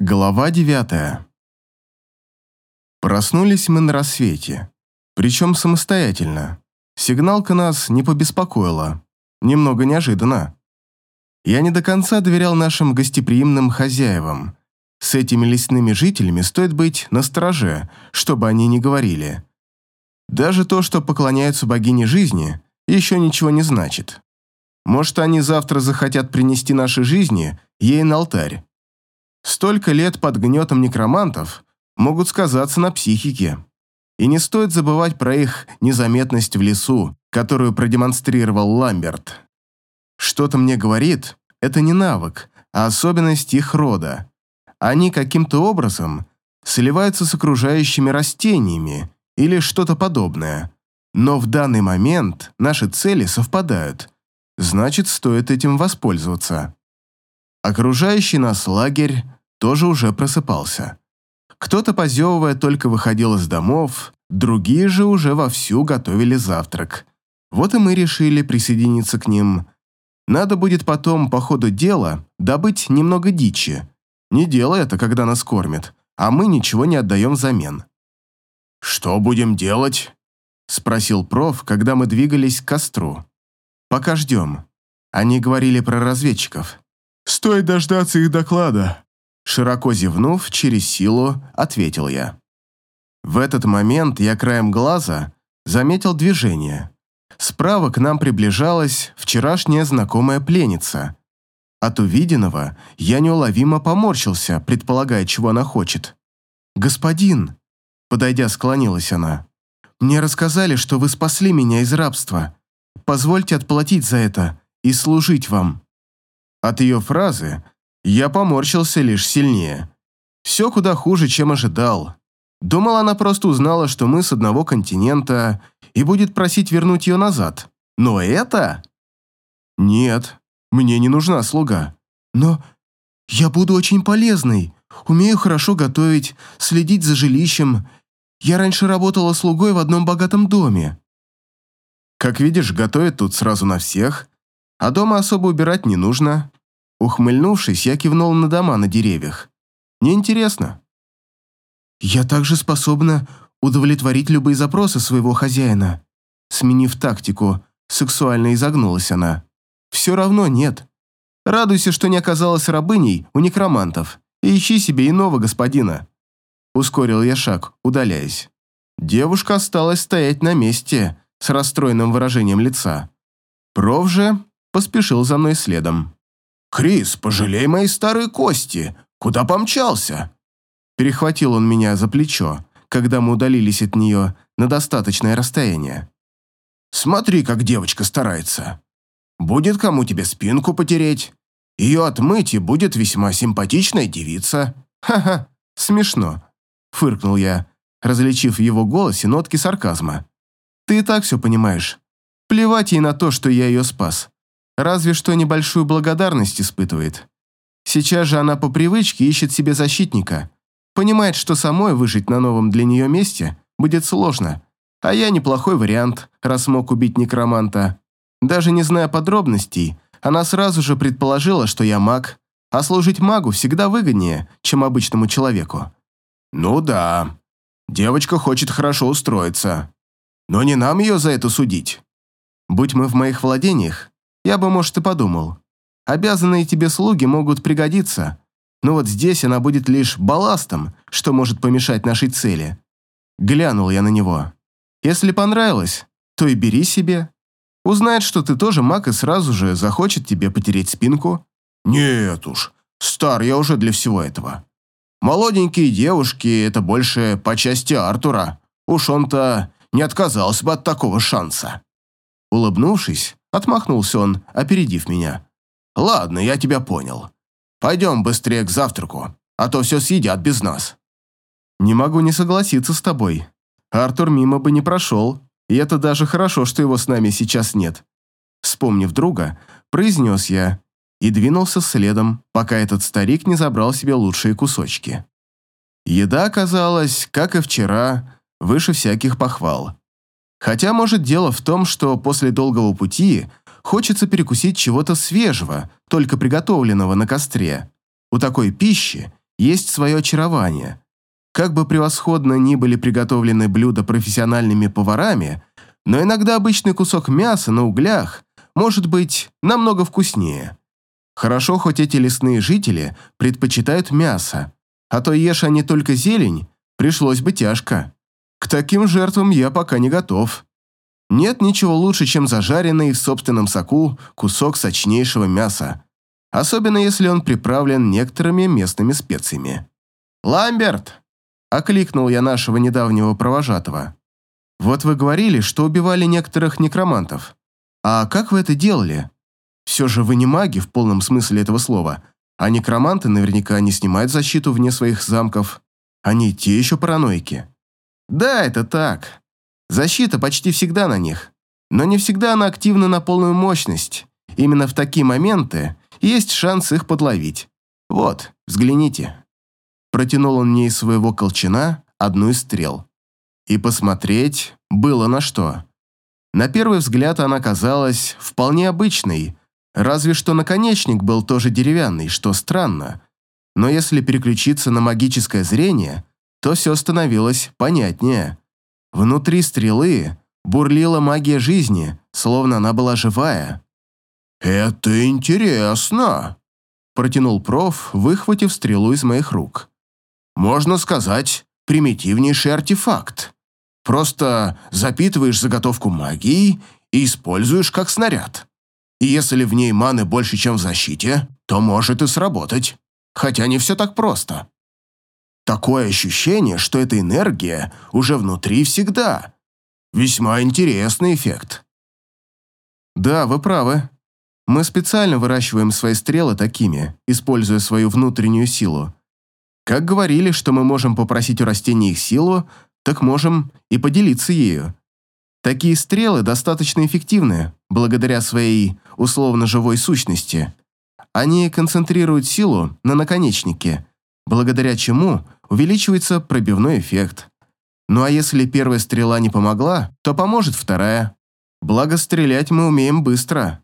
Глава девятая. Проснулись мы на рассвете. Причем самостоятельно. Сигналка нас не побеспокоила. Немного неожиданно. Я не до конца доверял нашим гостеприимным хозяевам. С этими лесными жителями стоит быть настороже, чтобы они не говорили. Даже то, что поклоняются богине жизни, еще ничего не значит. Может, они завтра захотят принести наши жизни ей на алтарь. Столько лет под гнетом некромантов могут сказаться на психике. И не стоит забывать про их незаметность в лесу, которую продемонстрировал Ламберт. Что-то мне говорит, это не навык, а особенность их рода. Они каким-то образом сливаются с окружающими растениями или что-то подобное. Но в данный момент наши цели совпадают. Значит, стоит этим воспользоваться. Окружающий нас лагерь тоже уже просыпался. Кто-то, позевывая, только выходил из домов, другие же уже вовсю готовили завтрак. Вот и мы решили присоединиться к ним. Надо будет потом, по ходу дела, добыть немного дичи. Не дело это, когда нас кормят, а мы ничего не отдаем взамен. «Что будем делать?» – спросил проф, когда мы двигались к костру. «Пока ждем. Они говорили про разведчиков». «Стоит дождаться их доклада», Широко зевнув, через силу ответил я. В этот момент я краем глаза заметил движение. Справа к нам приближалась вчерашняя знакомая пленница. От увиденного я неуловимо поморщился, предполагая, чего она хочет. «Господин!» Подойдя, склонилась она. «Мне рассказали, что вы спасли меня из рабства. Позвольте отплатить за это и служить вам». От ее фразы я поморщился лишь сильнее. Все куда хуже, чем ожидал. Думал, она просто узнала, что мы с одного континента и будет просить вернуть ее назад. Но это... Нет, мне не нужна слуга. Но я буду очень полезной. Умею хорошо готовить, следить за жилищем. Я раньше работала слугой в одном богатом доме. Как видишь, готовят тут сразу на всех, а дома особо убирать не нужно. Ухмыльнувшись, я кивнул на дома на деревьях. Неинтересно. Я также способна удовлетворить любые запросы своего хозяина. Сменив тактику, сексуально изогнулась она. Все равно нет. Радуйся, что не оказалась рабыней у некромантов, и ищи себе иного господина. Ускорил я шаг, удаляясь. Девушка осталась стоять на месте с расстроенным выражением лица. Проф же поспешил за мной следом. «Крис, пожалей мои старые кости! Куда помчался?» Перехватил он меня за плечо, когда мы удалились от нее на достаточное расстояние. «Смотри, как девочка старается. Будет кому тебе спинку потереть. Ее отмыть, и будет весьма симпатичная девица. Ха-ха, смешно», — фыркнул я, различив в его голосе нотки сарказма. «Ты и так все понимаешь. Плевать ей на то, что я ее спас. Разве что небольшую благодарность испытывает. Сейчас же она по привычке ищет себе защитника. Понимает, что самой выжить на новом для нее месте будет сложно. А я неплохой вариант, раз мог убить некроманта. Даже не зная подробностей, она сразу же предположила, что я маг, а служить магу всегда выгоднее, чем обычному человеку. Ну да, девочка хочет хорошо устроиться. Но не нам ее за это судить. Будь мы в моих владениях, я бы, может, и подумал. Обязанные тебе слуги могут пригодиться, но вот здесь она будет лишь балластом, что может помешать нашей цели. Глянул я на него. Если понравилось, то и бери себе. Узнает, что ты тоже маг, и сразу же захочет тебе потереть спинку. Нет уж, стар я уже для всего этого. Молоденькие девушки – это больше по части Артура. Уж он-то не отказался бы от такого шанса. Улыбнувшись, Отмахнулся он, опередив меня. «Ладно, я тебя понял. Пойдем быстрее к завтраку, а то все съедят без нас». «Не могу не согласиться с тобой. Артур мимо бы не прошел, и это даже хорошо, что его с нами сейчас нет». Вспомнив друга, произнес я и двинулся следом, пока этот старик не забрал себе лучшие кусочки. Еда оказалась, как и вчера, выше всяких похвал. Хотя, может, дело в том, что после долгого пути хочется перекусить чего-то свежего, только приготовленного на костре. У такой пищи есть свое очарование. Как бы превосходно ни были приготовлены блюда профессиональными поварами, но иногда обычный кусок мяса на углях может быть намного вкуснее. Хорошо, хоть эти лесные жители предпочитают мясо, а то ешь они только зелень, пришлось бы тяжко. К таким жертвам я пока не готов. Нет ничего лучше, чем зажаренный в собственном соку кусок сочнейшего мяса, особенно если он приправлен некоторыми местными специями. «Ламберт!» – окликнул я нашего недавнего провожатого. «Вот вы говорили, что убивали некоторых некромантов. А как вы это делали? Все же вы не маги в полном смысле этого слова, а некроманты наверняка не снимают защиту вне своих замков. Они те еще параноики». «Да, это так. Защита почти всегда на них, но не всегда она активна на полную мощность. Именно в такие моменты есть шанс их подловить. Вот, взгляните. Протянул он мне из своего колчана одну из стрел. И посмотреть было на что. На первый взгляд она казалась вполне обычной, разве что наконечник был тоже деревянный, что странно. Но если переключиться на магическое зрение, то все становилось понятнее. Внутри стрелы бурлила магия жизни, словно она была живая. «Это интересно», – протянул проф, выхватив стрелу из моих рук. «Можно сказать, примитивнейший артефакт. Просто запитываешь заготовку магией и используешь как снаряд. И если в ней маны больше, чем в защите, то может и сработать. Хотя не все так просто. Такое ощущение, что эта энергия уже внутри всегда. Весьма интересный эффект. Да, вы правы. Мы специально выращиваем свои стрелы такими, используя свою внутреннюю силу. Как говорили, что мы можем попросить у растений их силу, так можем и поделиться ею. Такие стрелы достаточно эффективны, благодаря своей условно-живой сущности. Они концентрируют силу на наконечнике, благодаря чему увеличивается пробивной эффект. Ну а если первая стрела не помогла, то поможет вторая. Благо стрелять мы умеем быстро.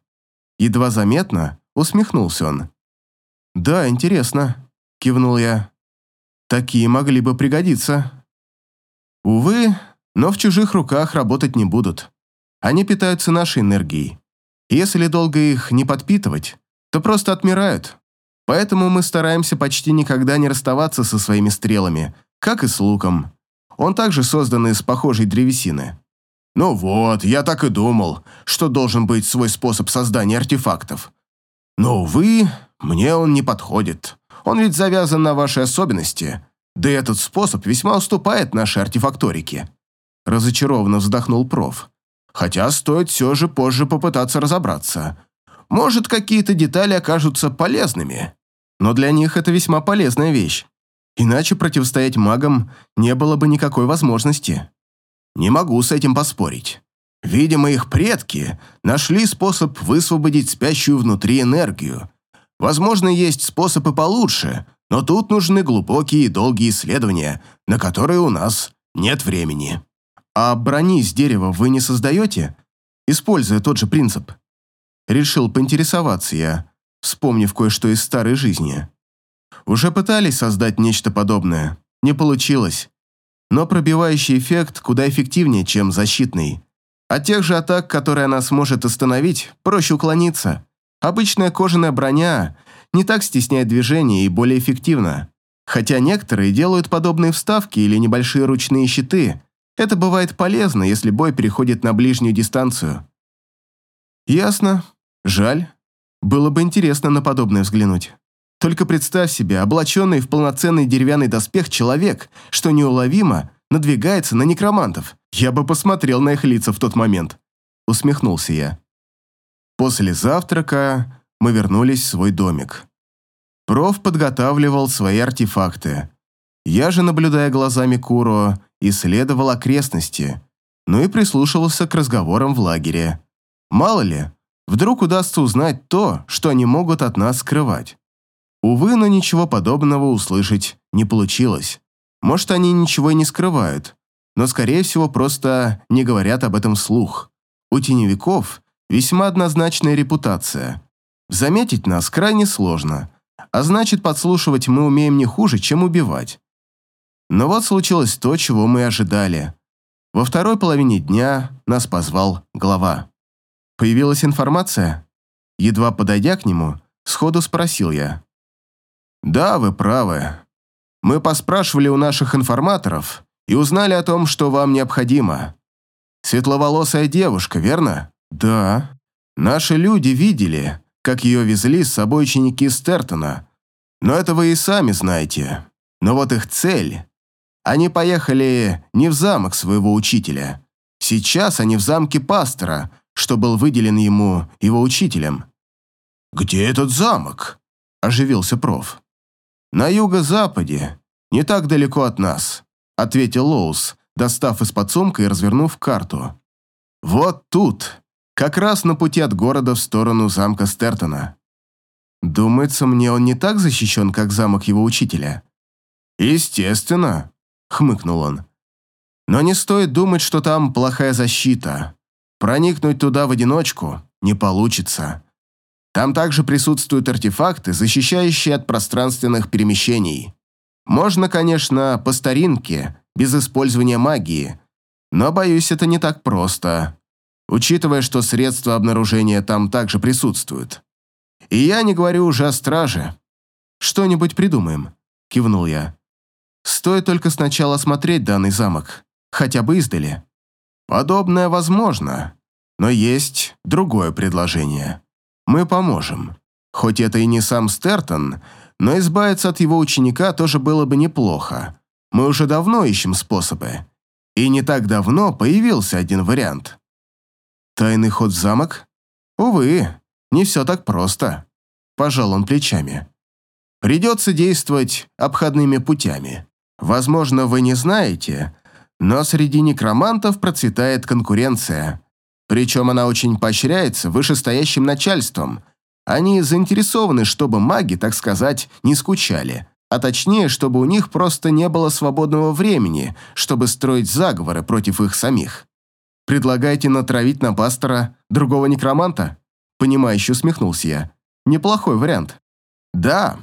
Едва заметно усмехнулся он. «Да, интересно», — кивнул я. «Такие могли бы пригодиться». «Увы, но в чужих руках работать не будут. Они питаются нашей энергией. Если долго их не подпитывать, то просто отмирают. Поэтому мы стараемся почти никогда не расставаться со своими стрелами, как и с луком. Он также создан из похожей древесины. Ну вот, я так и думал, что должен быть свой способ создания артефактов. Но, увы, мне он не подходит. Он ведь завязан на ваши особенности. Да и этот способ весьма уступает нашей артефакторике. Разочарованно вздохнул проф. Хотя стоит все же позже попытаться разобраться. Может, какие-то детали окажутся полезными но для них это весьма полезная вещь. Иначе противостоять магам не было бы никакой возможности. Не могу с этим поспорить. Видимо, их предки нашли способ высвободить спящую внутри энергию. Возможно, есть способы получше, но тут нужны глубокие и долгие исследования, на которые у нас нет времени. А брони из дерева вы не создаете, используя тот же принцип? Решил поинтересоваться я, вспомнив кое-что из старой жизни. Уже пытались создать нечто подобное, не получилось. Но пробивающий эффект куда эффективнее, чем защитный. От тех же атак, которые она сможет остановить, проще уклониться. Обычная кожаная броня не так стесняет движение и более эффективна. Хотя некоторые делают подобные вставки или небольшие ручные щиты. Это бывает полезно, если бой переходит на ближнюю дистанцию. Ясно. Жаль. Было бы интересно на подобное взглянуть. Только представь себе, облаченный в полноценный деревянный доспех человек, что неуловимо надвигается на некромантов. Я бы посмотрел на их лица в тот момент. Усмехнулся я. После завтрака мы вернулись в свой домик. Проф подготавливал свои артефакты. Я же, наблюдая глазами Куро, исследовал окрестности, ну и прислушивался к разговорам в лагере. Мало ли, Вдруг удастся узнать то, что они могут от нас скрывать. Увы, но ничего подобного услышать не получилось. Может, они ничего и не скрывают, но, скорее всего, просто не говорят об этом вслух. У теневиков весьма однозначная репутация. Заметить нас крайне сложно, а значит, подслушивать мы умеем не хуже, чем убивать. Но вот случилось то, чего мы ожидали. Во второй половине дня нас позвал глава. Появилась информация? Едва подойдя к нему, сходу спросил я. «Да, вы правы. Мы поспрашивали у наших информаторов и узнали о том, что вам необходимо. Светловолосая девушка, верно? Да. Наши люди видели, как ее везли с собой ученики Стертона. Но это вы и сами знаете. Но вот их цель... Они поехали не в замок своего учителя. Сейчас они в замке пастора, что был выделен ему его учителем. «Где этот замок?» – оживился проф. «На юго-западе, не так далеко от нас», – ответил Лоус, достав из-под сумка и развернув карту. «Вот тут, как раз на пути от города в сторону замка Стертона. Думается, мне он не так защищен, как замок его учителя». «Естественно», — хмыкнул он. «Но не стоит думать, что там плохая защита. Проникнуть туда в одиночку не получится. Там также присутствуют артефакты, защищающие от пространственных перемещений. Можно, конечно, по старинке, без использования магии, но, боюсь, это не так просто, учитывая, что средства обнаружения там также присутствуют. И я не говорю уже о страже. «Что-нибудь придумаем», — кивнул я. «Стоит только сначала осмотреть данный замок, хотя бы издали». «Подобное возможно, но есть другое предложение. Мы поможем. Хоть это и не сам Стертон, но избавиться от его ученика тоже было бы неплохо. Мы уже давно ищем способы. И не так давно появился один вариант. Тайный ход в замок? Увы, не все так просто. Пожал он плечами. Придется действовать обходными путями. Возможно, вы не знаете, но среди некромантов процветает конкуренция. Причем она очень поощряется вышестоящим начальством. Они заинтересованы, чтобы маги, так сказать, не скучали а точнее, чтобы у них просто не было свободного времени, чтобы строить заговоры против их самих. Предлагаете натравить на пастора другого некроманта? Понимающе усмехнулся я. Неплохой вариант. Да,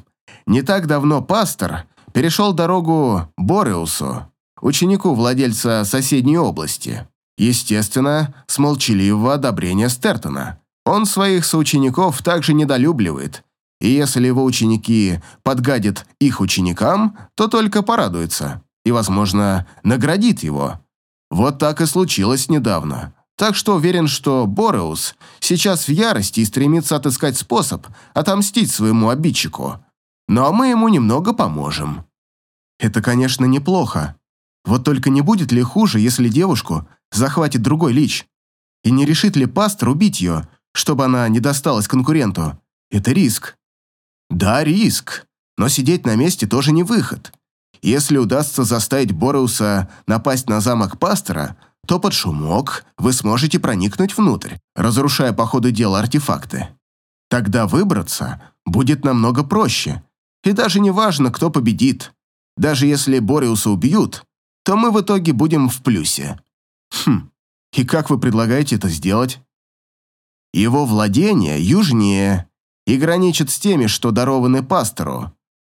не так давно пастор перешел дорогу Бореусу, ученику владельца соседней области. Естественно, с молчаливого одобрения Стертона. Он своих соучеников также недолюбливает и если его ученики подгадят их ученикам, то только порадуется и, возможно, наградит его. Вот так и случилось недавно. Так что уверен, что Бореус сейчас в ярости и стремится отыскать способ отомстить своему обидчику. Ну а мы ему немного поможем. Это, конечно, неплохо. Вот только не будет ли хуже, если девушку захватит другой лич? И не решит ли пастор убить ее, чтобы она не досталась конкуренту? Это риск. Да, риск, но сидеть на месте тоже не выход. Если удастся заставить Бореуса напасть на замок пастора, то под шумок вы сможете проникнуть внутрь, разрушая по ходу дела артефакты. Тогда выбраться будет намного проще. И даже не важно, кто победит. Даже если Бореуса убьют, то мы в итоге будем в плюсе. Хм, и как вы предлагаете это сделать? Его владение южнее и граничит с теми, что дарованы пастору.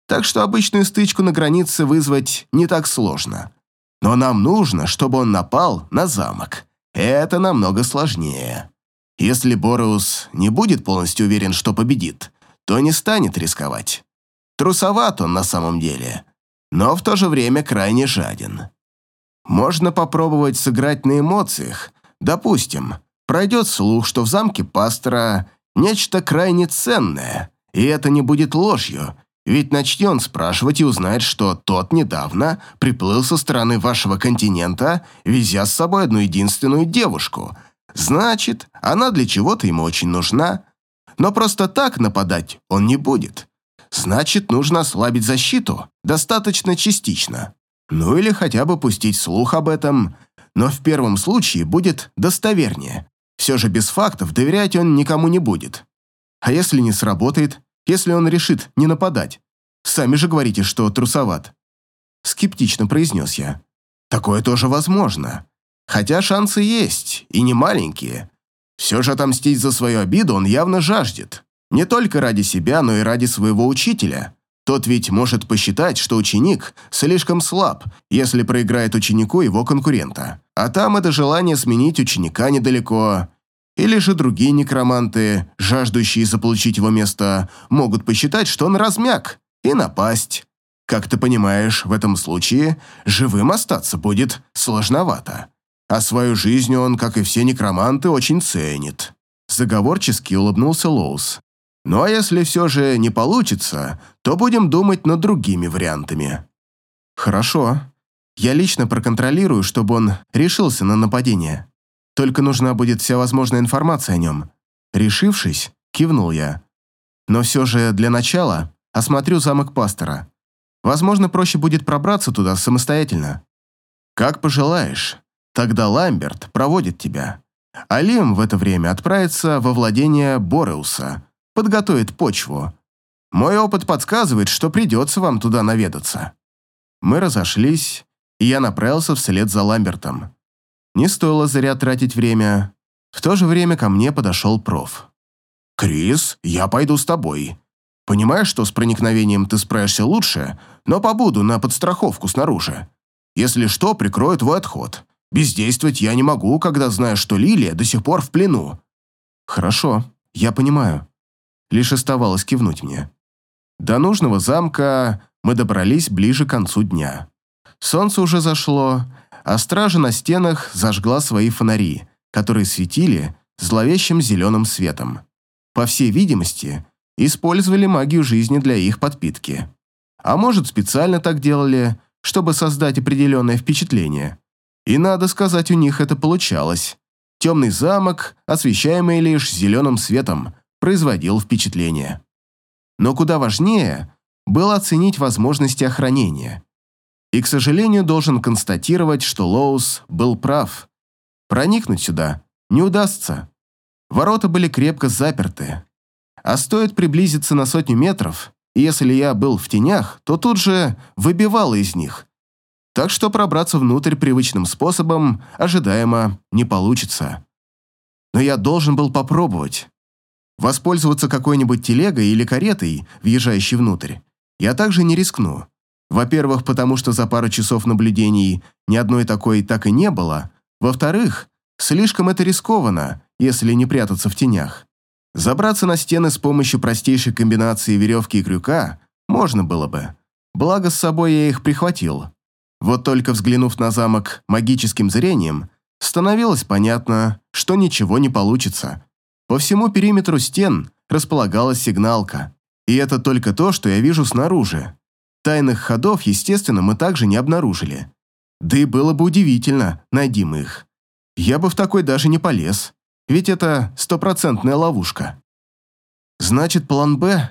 Так что обычную стычку на границе вызвать не так сложно. Но нам нужно, чтобы он напал на замок. Это намного сложнее. Если Бореус не будет полностью уверен, что победит, то не станет рисковать. Трусоват он на самом деле, но в то же время крайне жаден. Можно попробовать сыграть на эмоциях. Допустим, пройдет слух, что в замке пастора Нечто крайне ценное, и это не будет ложью, ведь начнет он спрашивать и узнает, что тот недавно приплыл со стороны вашего континента, везя с собой одну единственную девушку. Значит, она для чего-то ему очень нужна. Но просто так нападать он не будет. Значит, нужно ослабить защиту, достаточно частично. Ну или хотя бы пустить слух об этом, но в первом случае будет достовернее. Все же без фактов доверять он никому не будет. А если не сработает, если он решит не нападать? Сами же говорите, что трусоват. Скептично произнес я. Такое тоже возможно. Хотя шансы есть, и не маленькие. Все же отомстить за свою обиду он явно жаждет. Не только ради себя, но и ради своего учителя. Тот ведь может посчитать, что ученик слишком слаб, если проиграет ученику его конкурента. А там это желание сменить ученика недалеко. Или же другие некроманты, жаждущие заполучить его место, могут посчитать, что он размяк, и напасть. Как ты понимаешь, в этом случае живым остаться будет сложновато. А свою жизнь он, как и все некроманты, очень ценит. Заговорчески улыбнулся Лоус. Ну а если все же не получится, то будем думать над другими вариантами. Хорошо. Я лично проконтролирую, чтобы он решился на нападение. Только нужна будет вся возможная информация о нем. Решившись, кивнул я. Но все же для начала осмотрю замок пастора. Возможно, проще будет пробраться туда самостоятельно. Как пожелаешь. Тогда Ламберт проводит тебя. А Лим в это время отправится во владение Бореуса, подготовит почву. Мой опыт подсказывает, что придется вам туда наведаться. Мы разошлись, и я направился вслед за Ламбертом. Не стоило зря тратить время. В то же время ко мне подошел проф. «Крис, я пойду с тобой. Понимаешь, что с проникновением ты справишься лучше, но побуду на подстраховку снаружи. Если что, прикрою твой отход. Бездействовать я не могу, когда знаю, что Лилия до сих пор в плену». «Хорошо, я понимаю». Лишь оставалось кивнуть мне. До нужного замка мы добрались ближе к концу дня. Солнце уже зашло, а стража на стенах зажгла свои фонари, которые светили зловещим зеленым светом. По всей видимости, использовали магию жизни для их подпитки. А может, специально так делали, чтобы создать определенное впечатление. И надо сказать, у них это получалось. Темный замок, освещаемый лишь зеленым светом, производил впечатление. Но куда важнее было оценить возможности охранения. И, к сожалению, должен констатировать, что Лоус был прав. Проникнуть сюда не удастся. Ворота были крепко заперты. А стоит приблизиться на сотню метров, и если я был в тенях, то тут же выбивало из них. Так что пробраться внутрь привычным способом ожидаемо не получится. Но я должен был попробовать. Воспользоваться какой-нибудь телегой или каретой, въезжающей внутрь, я также не рискну. Во-первых, потому что за пару часов наблюдений ни одной такой так и не было. Во-вторых, слишком это рискованно, если не прятаться в тенях. Забраться на стены с помощью простейшей комбинации веревки и крюка можно было бы. Благо, с собой я их прихватил. Вот только взглянув на замок магическим зрением, становилось понятно, что ничего не получится. По всему периметру стен располагалась сигналка. И это только то, что я вижу снаружи. Тайных ходов, естественно, мы также не обнаружили. Да и было бы удивительно, найди их. Я бы в такой даже не полез, ведь это стопроцентная ловушка. Значит, план «Б»?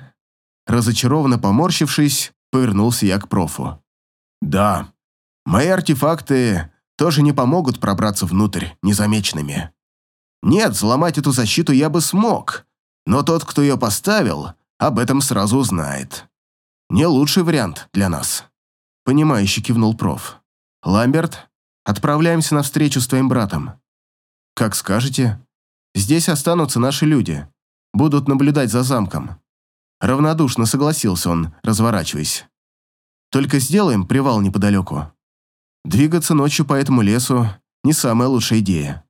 Разочарованно поморщившись, повернулся я к профу. Да, мои артефакты тоже не помогут пробраться внутрь незамеченными. Нет, взломать эту защиту я бы смог, но тот, кто ее поставил, об этом сразу узнает. Не лучший вариант для нас. Понимающе кивнул проф. Ламберт, отправляемся на встречу с твоим братом. Как скажете. Здесь останутся наши люди. Будут наблюдать за замком. Равнодушно согласился он, разворачиваясь. Только сделаем привал неподалеку. Двигаться ночью по этому лесу не самая лучшая идея.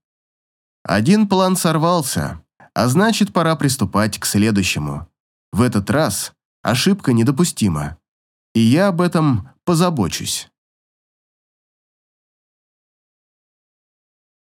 Один план сорвался, а значит, пора приступать к следующему. В этот раз Ошибка недопустима. И я об этом позабочусь.